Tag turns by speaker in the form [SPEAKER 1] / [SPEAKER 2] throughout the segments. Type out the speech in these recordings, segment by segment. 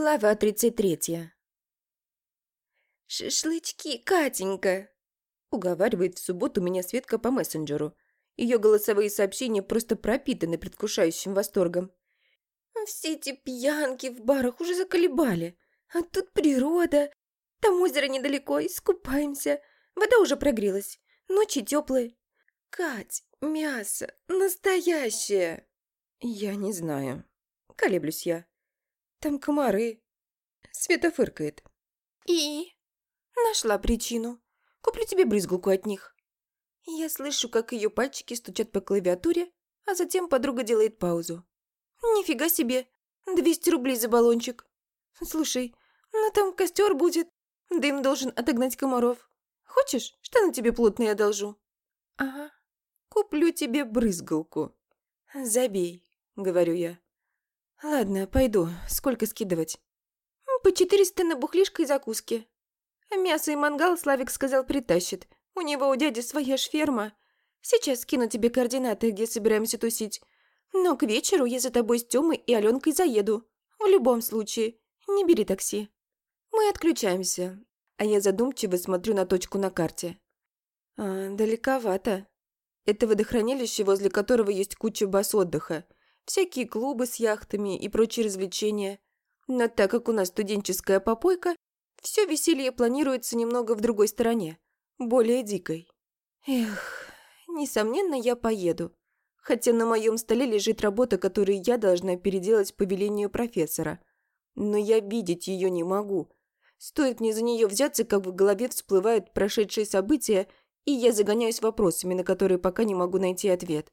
[SPEAKER 1] Глава 33. «Шашлычки, Катенька!» Уговаривает в субботу меня Светка по мессенджеру. Ее голосовые сообщения просто пропитаны предвкушающим восторгом. «Все эти пьянки в барах уже заколебали. А тут природа. Там озеро недалеко, искупаемся. Вода уже прогрелась. Ночи теплые. Кать, мясо настоящее!» «Я не знаю. Колеблюсь я. Там комары. Света фыркает. И? Нашла причину. Куплю тебе брызгалку от них. Я слышу, как ее пальчики стучат по клавиатуре, а затем подруга делает паузу. Нифига себе. 200 рублей за баллончик. Слушай, ну там костер будет. Дым должен отогнать комаров. Хочешь, штаны тебе плотные одолжу? Ага. Куплю тебе брызгалку. Забей, говорю я. «Ладно, пойду. Сколько скидывать?» «По четыреста на бухлишко и закуски. Мясо и мангал Славик сказал притащит. У него у дяди своя ж ферма. Сейчас скину тебе координаты, где собираемся тусить. Но к вечеру я за тобой с Тёмой и Аленкой заеду. В любом случае, не бери такси». Мы отключаемся, а я задумчиво смотрю на точку на карте. А, далековато. Это водохранилище, возле которого есть куча баз отдыха – всякие клубы с яхтами и прочие развлечения. Но так как у нас студенческая попойка, все веселье планируется немного в другой стороне, более дикой. Эх, несомненно, я поеду. Хотя на моем столе лежит работа, которую я должна переделать по велению профессора. Но я видеть ее не могу. Стоит мне за нее взяться, как в голове всплывают прошедшие события, и я загоняюсь вопросами, на которые пока не могу найти ответ.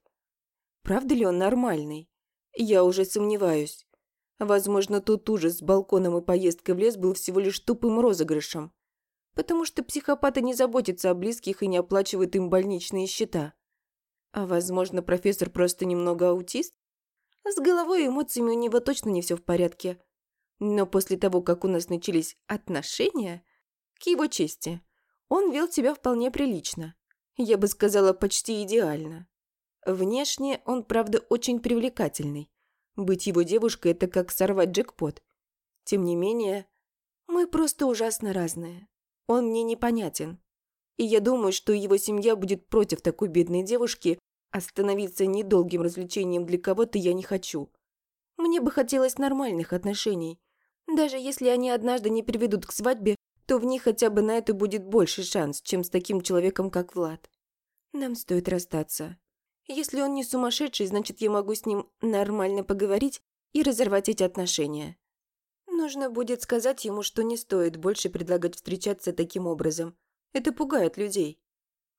[SPEAKER 1] Правда ли он нормальный? Я уже сомневаюсь. Возможно, тот ужас с балконом и поездкой в лес был всего лишь тупым розыгрышем. Потому что психопаты не заботятся о близких и не оплачивают им больничные счета. А возможно, профессор просто немного аутист? С головой и эмоциями у него точно не все в порядке. Но после того, как у нас начались отношения, к его чести, он вел себя вполне прилично. Я бы сказала, почти идеально. Внешне он, правда, очень привлекательный. Быть его девушкой – это как сорвать джекпот. Тем не менее, мы просто ужасно разные. Он мне непонятен. И я думаю, что его семья будет против такой бедной девушки, а становиться недолгим развлечением для кого-то я не хочу. Мне бы хотелось нормальных отношений. Даже если они однажды не приведут к свадьбе, то в них хотя бы на это будет больше шанс, чем с таким человеком, как Влад. Нам стоит расстаться. Если он не сумасшедший, значит, я могу с ним нормально поговорить и разорвать эти отношения. Нужно будет сказать ему, что не стоит больше предлагать встречаться таким образом. Это пугает людей.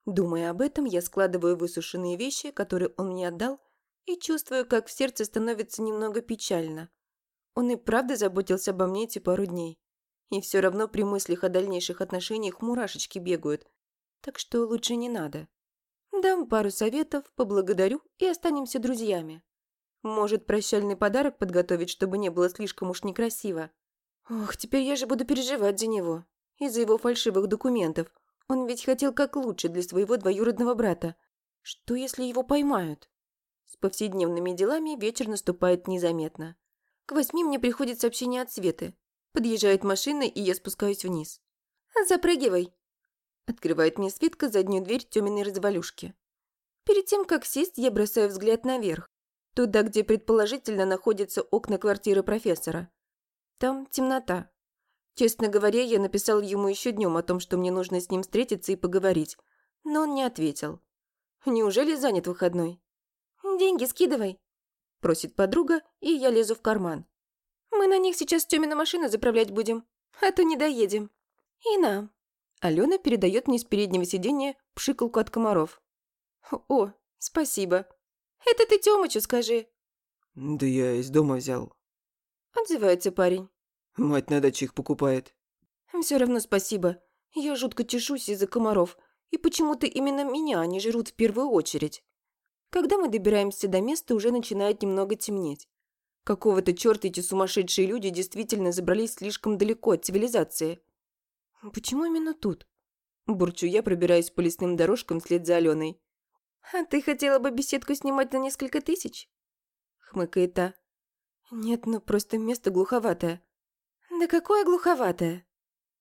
[SPEAKER 1] Думая об этом, я складываю высушенные вещи, которые он мне отдал, и чувствую, как в сердце становится немного печально. Он и правда заботился обо мне эти пару дней. И все равно при мыслях о дальнейших отношениях мурашечки бегают. Так что лучше не надо. Дам пару советов, поблагодарю и останемся друзьями. Может, прощальный подарок подготовить, чтобы не было слишком уж некрасиво. Ох, теперь я же буду переживать за него. Из-за его фальшивых документов. Он ведь хотел как лучше для своего двоюродного брата. Что, если его поймают? С повседневными делами вечер наступает незаметно. К восьми мне приходит сообщение от Светы. Подъезжает машина, и я спускаюсь вниз. «Запрыгивай!» Открывает мне Светка заднюю дверь Тёминой развалюшки. Перед тем, как сесть, я бросаю взгляд наверх. Туда, где предположительно находятся окна квартиры профессора. Там темнота. Честно говоря, я написал ему еще днем о том, что мне нужно с ним встретиться и поговорить. Но он не ответил. Неужели занят выходной? «Деньги скидывай», – просит подруга, и я лезу в карман. «Мы на них сейчас Тёмину машину заправлять будем, а то не доедем. И нам». Алена передает мне с переднего сиденья пшикалку от комаров. «О, спасибо. Это ты Тёмычу скажи».
[SPEAKER 2] «Да я из дома взял».
[SPEAKER 1] Отзывается парень.
[SPEAKER 2] «Мать на даче их покупает».
[SPEAKER 1] Все равно спасибо. Я жутко чешусь из-за комаров. И почему-то именно меня они жрут в первую очередь. Когда мы добираемся до места, уже начинает немного темнеть. Какого-то черта эти сумасшедшие люди действительно забрались слишком далеко от цивилизации. «Почему именно тут?» Бурчу я, пробираясь по лесным дорожкам вслед за Аленой. «А ты хотела бы беседку снимать на несколько тысяч?» Хмыкает та. «Нет, ну просто место глуховатое. «Да какое глуховатое!»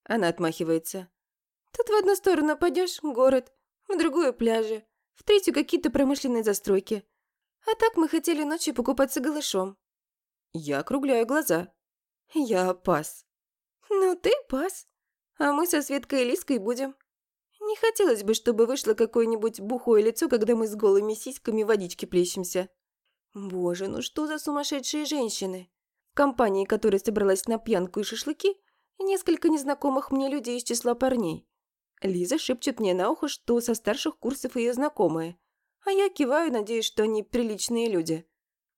[SPEAKER 1] Она отмахивается. «Тут в одну сторону пойдешь город, в другую пляжи, в третью какие-то промышленные застройки. А так мы хотели ночью покупаться голышом». Я округляю глаза. Я пас. «Ну ты пас, а мы со Светкой и Лиской будем. Не хотелось бы, чтобы вышло какое-нибудь бухое лицо, когда мы с голыми сиськами в водичке плещемся. Боже, ну что за сумасшедшие женщины? В компании, которая собралась на пьянку и шашлыки, несколько незнакомых мне людей из числа парней. Лиза шепчет мне на ухо, что со старших курсов ее знакомые, а я киваю, надеясь, что они приличные люди.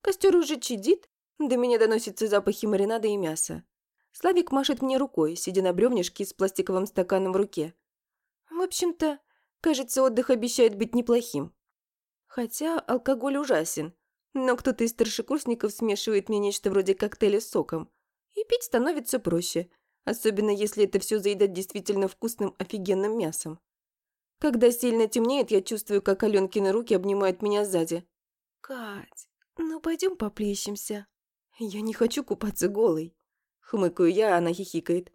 [SPEAKER 1] Костер уже чадит, до меня доносятся запахи маринада и мяса. Славик машет мне рукой, сидя на бревнышке с пластиковым стаканом в руке. В общем-то, кажется, отдых обещает быть неплохим. Хотя алкоголь ужасен, но кто-то из старшекурсников смешивает мне нечто вроде коктейля с соком. И пить становится проще, особенно если это все заедать действительно вкусным офигенным мясом. Когда сильно темнеет, я чувствую, как Аленкины руки обнимают меня сзади. «Кать, ну пойдем поплещемся». «Я не хочу купаться голой». Хмыкаю я, она хихикает.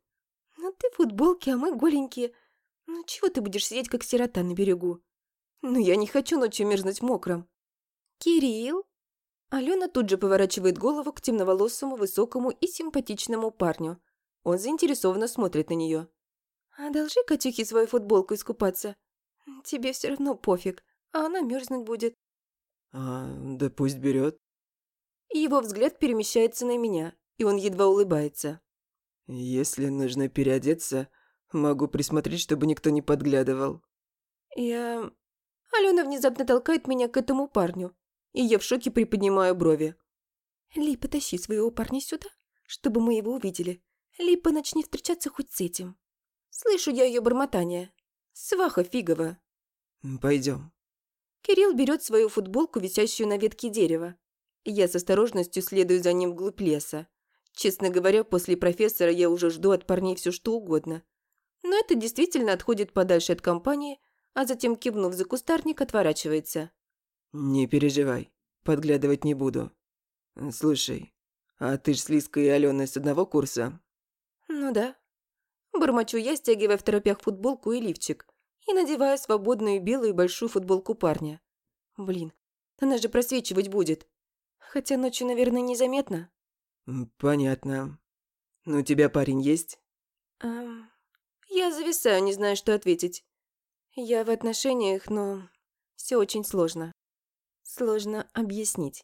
[SPEAKER 1] «Ну ты в футболке, а мы голенькие. Ну чего ты будешь сидеть, как сирота на берегу?» «Ну я не хочу ночью мерзнуть мокрым». «Кирилл?» Алена тут же поворачивает голову к темноволосому, высокому и симпатичному парню. Он заинтересованно смотрит на нее. «Одолжи Катюхе свою футболку искупаться. Тебе все равно пофиг, а она мерзнуть будет».
[SPEAKER 2] А, да пусть берет.
[SPEAKER 1] Его взгляд перемещается на меня, и он едва улыбается.
[SPEAKER 2] Если нужно переодеться, могу присмотреть, чтобы никто не подглядывал.
[SPEAKER 1] Я... Алена внезапно толкает меня к этому парню, и я в шоке приподнимаю брови. Ли, потащи своего парня сюда, чтобы мы его увидели. Липа начни встречаться хоть с этим. Слышу я ее бормотание. Сваха фигова.
[SPEAKER 2] Пойдем.
[SPEAKER 1] Кирилл берет свою футболку, висящую на ветке дерева. Я с осторожностью следую за ним вглубь леса. Честно говоря, после профессора я уже жду от парней все что угодно. Но это действительно отходит подальше от компании, а затем, кивнув за кустарник, отворачивается.
[SPEAKER 2] Не переживай, подглядывать не буду. Слушай, а ты ж с Лиской и Аленой с одного курса?
[SPEAKER 1] Ну да. Бормочу я, стягивая в торопях футболку и лифчик и надевая свободную белую большую футболку парня. Блин, она же просвечивать будет. Хотя ночью, наверное, незаметно.
[SPEAKER 2] Понятно. Ну, у тебя парень есть?
[SPEAKER 1] Эм, я зависаю, не знаю, что ответить. Я в отношениях, но все очень сложно. Сложно объяснить.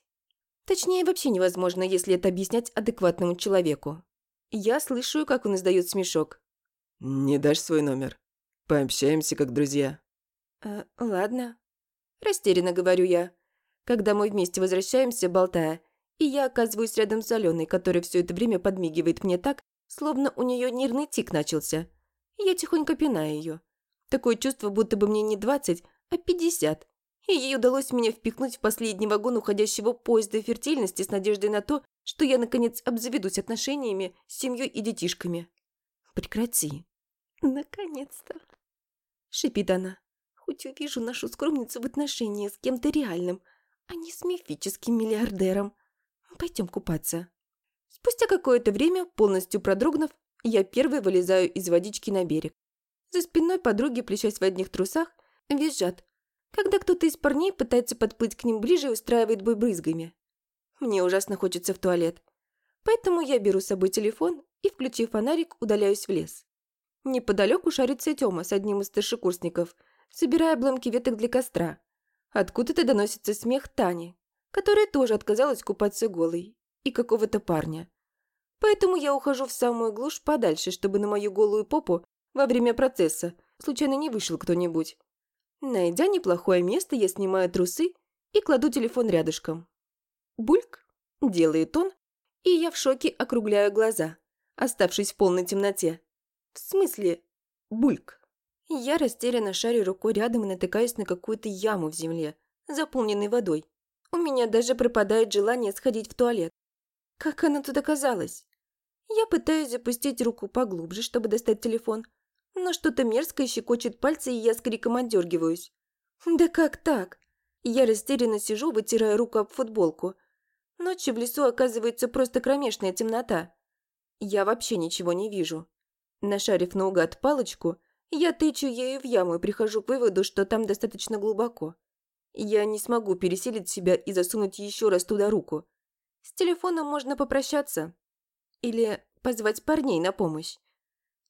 [SPEAKER 1] Точнее, вообще невозможно, если это объяснять адекватному человеку. Я слышу, как он издает смешок.
[SPEAKER 2] Не дашь свой номер? Пообщаемся как друзья.
[SPEAKER 1] Э, ладно. Растерянно говорю я когда мы вместе возвращаемся, болтая, и я оказываюсь рядом с Аленой, которая все это время подмигивает мне так, словно у нее нервный тик начался. Я тихонько пинаю ее. Такое чувство, будто бы мне не 20, а 50. И ей удалось меня впихнуть в последний вагон уходящего поезда фертильности с надеждой на то, что я, наконец, обзаведусь отношениями с семьей и детишками. Прекрати. Наконец-то. Шипит она. Хоть увижу нашу скромницу в отношении с кем-то реальным, а не с мифическим миллиардером. Пойдем купаться. Спустя какое-то время, полностью продрогнув, я первой вылезаю из водички на берег. За спиной подруги, плещась в одних трусах, визжат, когда кто-то из парней пытается подплыть к ним ближе и устраивает бой брызгами. Мне ужасно хочется в туалет. Поэтому я беру с собой телефон и, включив фонарик, удаляюсь в лес. Неподалеку шарится Тёма с одним из старшекурсников, собирая обломки веток для костра. Откуда-то доносится смех Тани, которая тоже отказалась купаться голой, и какого-то парня. Поэтому я ухожу в самую глушь подальше, чтобы на мою голую попу во время процесса случайно не вышел кто-нибудь. Найдя неплохое место, я снимаю трусы и кладу телефон рядышком. Бульк, делает он, и я в шоке округляю глаза, оставшись в полной темноте. В смысле, бульк. Я растерянно шарю рукой рядом и натыкаюсь на какую-то яму в земле, заполненной водой. У меня даже пропадает желание сходить в туалет. Как она тут оказалась? Я пытаюсь запустить руку поглубже, чтобы достать телефон, но что-то мерзкое щекочет пальцы, и я с криком отдергиваюсь. Да как так? Я растерянно сижу, вытирая руку об футболку. Ночью в лесу оказывается просто кромешная темнота. Я вообще ничего не вижу. Нашарив наугад палочку, я тычу ею в яму и прихожу к выводу, что там достаточно глубоко. Я не смогу пересилить себя и засунуть еще раз туда руку. С телефоном можно попрощаться. Или позвать парней на помощь.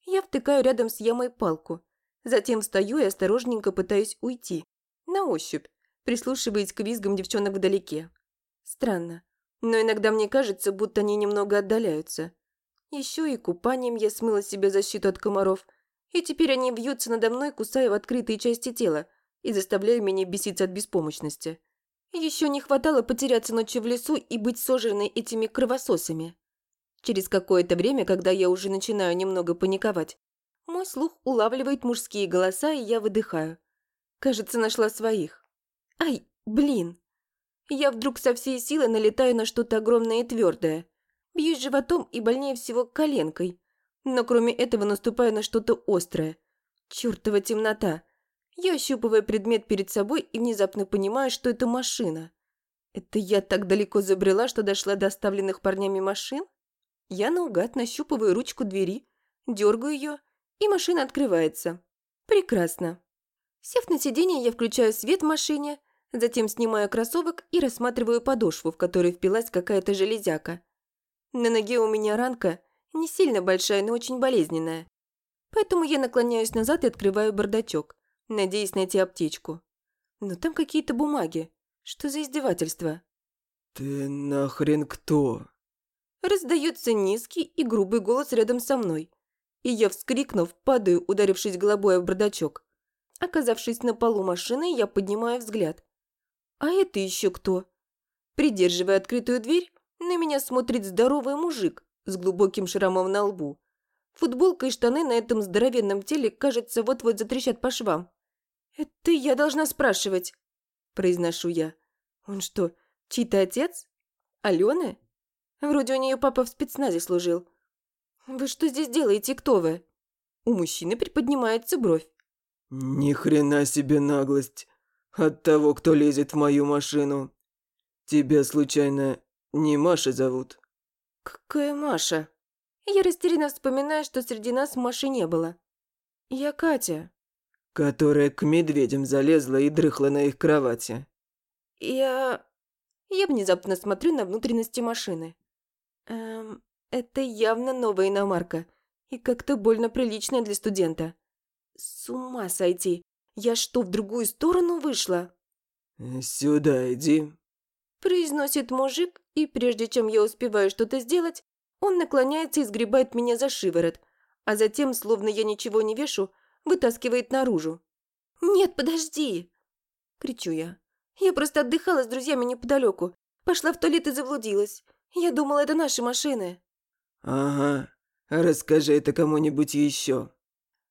[SPEAKER 1] Я втыкаю рядом с ямой палку. Затем встаю и осторожненько пытаюсь уйти. На ощупь, прислушиваясь к визгам девчонок вдалеке. Странно. Но иногда мне кажется, будто они немного отдаляются. Еще и купанием я смыла себе защиту от комаров, и теперь они бьются надо мной, кусая в открытые части тела и заставляя меня беситься от беспомощности. Еще не хватало потеряться ночью в лесу и быть сожранной этими кровососами. Через какое-то время, когда я уже начинаю немного паниковать, мой слух улавливает мужские голоса, и я выдыхаю. Кажется, нашла своих. Ай, блин. Я вдруг со всей силы налетаю на что-то огромное и твердое. Бьюсь животом и больнее всего коленкой. Но кроме этого наступаю на что-то острое. Чёртова темнота. Я ощупываю предмет перед собой и внезапно понимаю, что это машина. Это я так далеко забрела, что дошла до оставленных парнями машин? Я наугад нащупываю ручку двери, дергаю ее, и машина открывается. Прекрасно. Сев на сиденье, я включаю свет в машине, затем снимаю кроссовок и рассматриваю подошву, в которой впилась какая-то железяка. На ноге у меня ранка, не сильно большая, но очень болезненная. Поэтому я наклоняюсь назад и открываю бардачок, надеясь найти аптечку. Но там какие-то бумаги. Что за издевательство?
[SPEAKER 2] «Ты нахрен кто?»
[SPEAKER 1] Раздается низкий и грубый голос рядом со мной. И я, вскрикнув, падаю, ударившись головой в бардачок. Оказавшись на полу машины, я поднимаю взгляд. А это еще кто? Придерживая открытую дверь, на меня смотрит здоровый мужик с глубоким шрамом на лбу. Футболка и штаны на этом здоровенном теле, кажется, вот-вот затрещат по швам. «Это я должна спрашивать», – произношу я. «Он что, чей-то отец? Алены? Вроде у нее папа в спецназе служил. Вы что здесь делаете, кто вы?» У мужчины приподнимается бровь.
[SPEAKER 2] «Ни хрена себе наглость от того, кто лезет в мою машину. Тебя, случайно, не Маша зовут?»
[SPEAKER 1] «Какая Маша?» Я растерянно вспоминаю, что среди нас Маши не было. «Я Катя».
[SPEAKER 2] «Которая к медведям залезла и дрыхла на их кровати».
[SPEAKER 1] «Я...» Я внезапно смотрю на внутренности машины. Эм, это явно новая иномарка. И как-то больно приличная для студента. С ума сойти. Я что, в другую сторону вышла?
[SPEAKER 2] «Сюда иди»,
[SPEAKER 1] Произносит мужик, и прежде чем я успеваю что-то сделать, он наклоняется и сгребает меня за шиворот, а затем, словно я ничего не вешу, вытаскивает наружу. «Нет, подожди!» – кричу я. «Я просто отдыхала с друзьями неподалеку. Пошла в туалет и заблудилась. Я думала, это наши машины».
[SPEAKER 2] «Ага. Расскажи это кому-нибудь еще».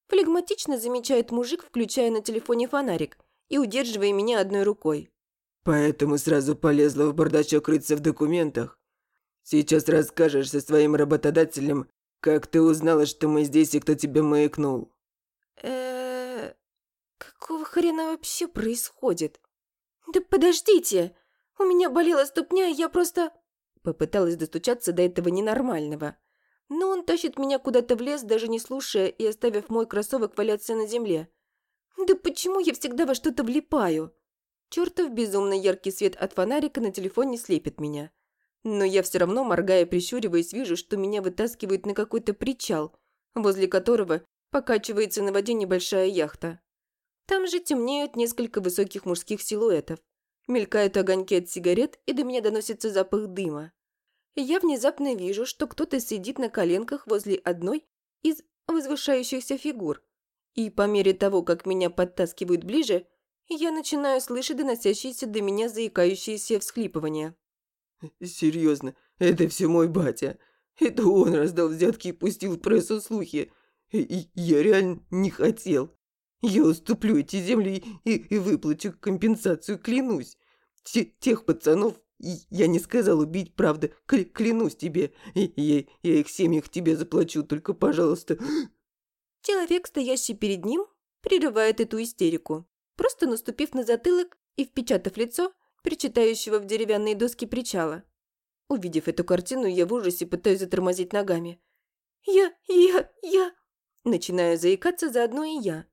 [SPEAKER 1] Флегматично замечает мужик, включая на телефоне фонарик и удерживая меня одной рукой.
[SPEAKER 2] Поэтому сразу полезла в бардачок рыться в документах. Сейчас расскажешь со своим работодателем, как ты узнала, что мы здесь и кто тебя маякнул.
[SPEAKER 1] Э Какого хрена вообще происходит? Да подождите! У меня болела ступня, и я просто... Попыталась достучаться до этого ненормального. Но он тащит меня куда-то в лес, даже не слушая и оставив мой кроссовок валяться на земле. Да почему я всегда во что-то влипаю? Чертов безумно яркий свет от фонарика на телефоне слепит меня. Но я все равно, моргая прищуриваясь, вижу, что меня вытаскивают на какой-то причал, возле которого покачивается на воде небольшая яхта. Там же темнеют несколько высоких мужских силуэтов. Мелькают огоньки от сигарет, и до меня доносится запах дыма. Я внезапно вижу, что кто-то сидит на коленках возле одной из возвышающихся фигур. И по мере того, как меня подтаскивают ближе, я начинаю слышать доносящиеся до меня заикающиеся всхлипывания.
[SPEAKER 2] «Серьезно, это все мой батя. Это он раздал взятки и пустил в прессу слухи. Я реально не хотел. Я уступлю эти земли и, и выплачу компенсацию, клянусь. Те, тех пацанов я не сказал убить, правда, клянусь тебе. Я, я их семьях тебе заплачу, только, пожалуйста...»
[SPEAKER 1] Человек, стоящий перед ним, прерывает эту истерику просто наступив на затылок и впечатав лицо, причитающего в деревянные доски причала. Увидев эту картину, я в ужасе пытаюсь затормозить ногами. Я, я, я...» Начинаю заикаться заодно и я.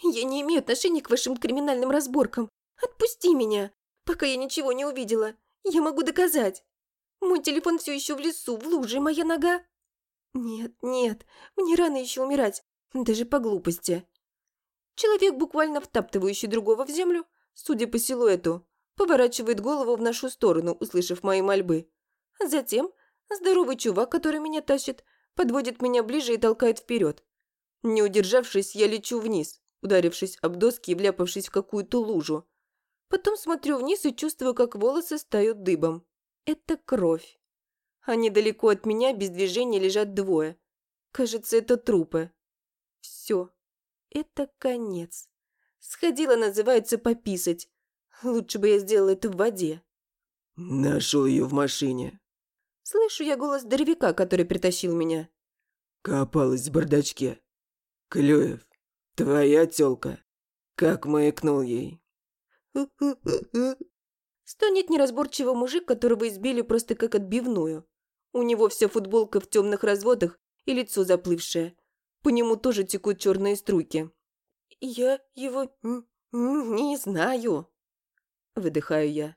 [SPEAKER 1] «Я не имею отношения к вашим криминальным разборкам. Отпусти меня, пока я ничего не увидела. Я могу доказать. Мой телефон все еще в лесу, в луже, моя нога...» «Нет, нет, мне рано еще умирать, даже по глупости». Человек, буквально втаптывающий другого в землю, судя по силуэту, поворачивает голову в нашу сторону, услышав мои мольбы. Затем здоровый чувак, который меня тащит, подводит меня ближе и толкает вперед. Не удержавшись, я лечу вниз, ударившись об доски и вляпавшись в какую-то лужу. Потом смотрю вниз и чувствую, как волосы стают дыбом. Это кровь. А недалеко от меня без движения лежат двое. Кажется, это трупы. Все. Это конец. Сходила, называется, пописать. Лучше бы я сделала это в воде.
[SPEAKER 2] Нашел ее в машине.
[SPEAKER 1] Слышу я голос здоровяка, который притащил меня.
[SPEAKER 2] Копалась в бардачке. Клюев, твоя тёлка. Как маякнул ей.
[SPEAKER 1] Стонет неразборчивый мужик, которого избили просто как отбивную. У него вся футболка в темных разводах и лицо заплывшее. По нему тоже текут черные струйки. «Я его не знаю», – выдыхаю я.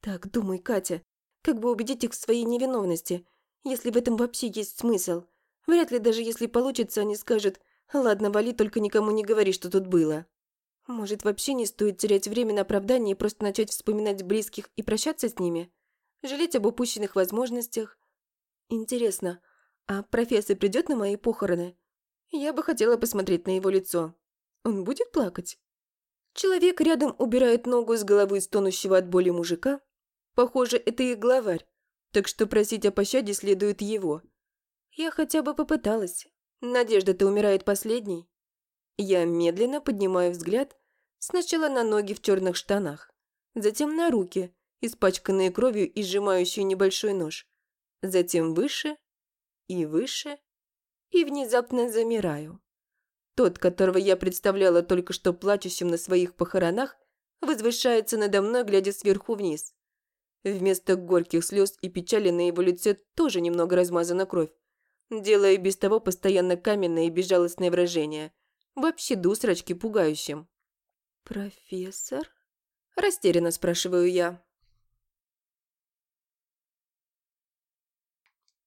[SPEAKER 1] «Так, думай, Катя, как бы убедить их в своей невиновности, если в этом вообще есть смысл? Вряд ли даже если получится, они скажут «Ладно, вали, только никому не говори, что тут было». Может, вообще не стоит терять время на оправдание и просто начать вспоминать близких и прощаться с ними? Жалеть об упущенных возможностях? Интересно, а профессор придет на мои похороны? Я бы хотела посмотреть на его лицо. Он будет плакать? Человек рядом убирает ногу с головы стонущего от боли мужика. Похоже, это их главарь, так что просить о пощаде следует его. Я хотя бы попыталась. Надежда-то умирает последней. Я медленно поднимаю взгляд сначала на ноги в черных штанах, затем на руки, испачканные кровью и сжимающие небольшой нож, затем выше и выше, и внезапно замираю. Тот, которого я представляла только что плачущим на своих похоронах, возвышается надо мной, глядя сверху вниз. Вместо горьких слез и печали на его лице тоже немного размазана кровь, делая без того постоянно каменное и безжалостное выражение, вообще до усрачки пугающим. «Профессор?» – растерянно спрашиваю я.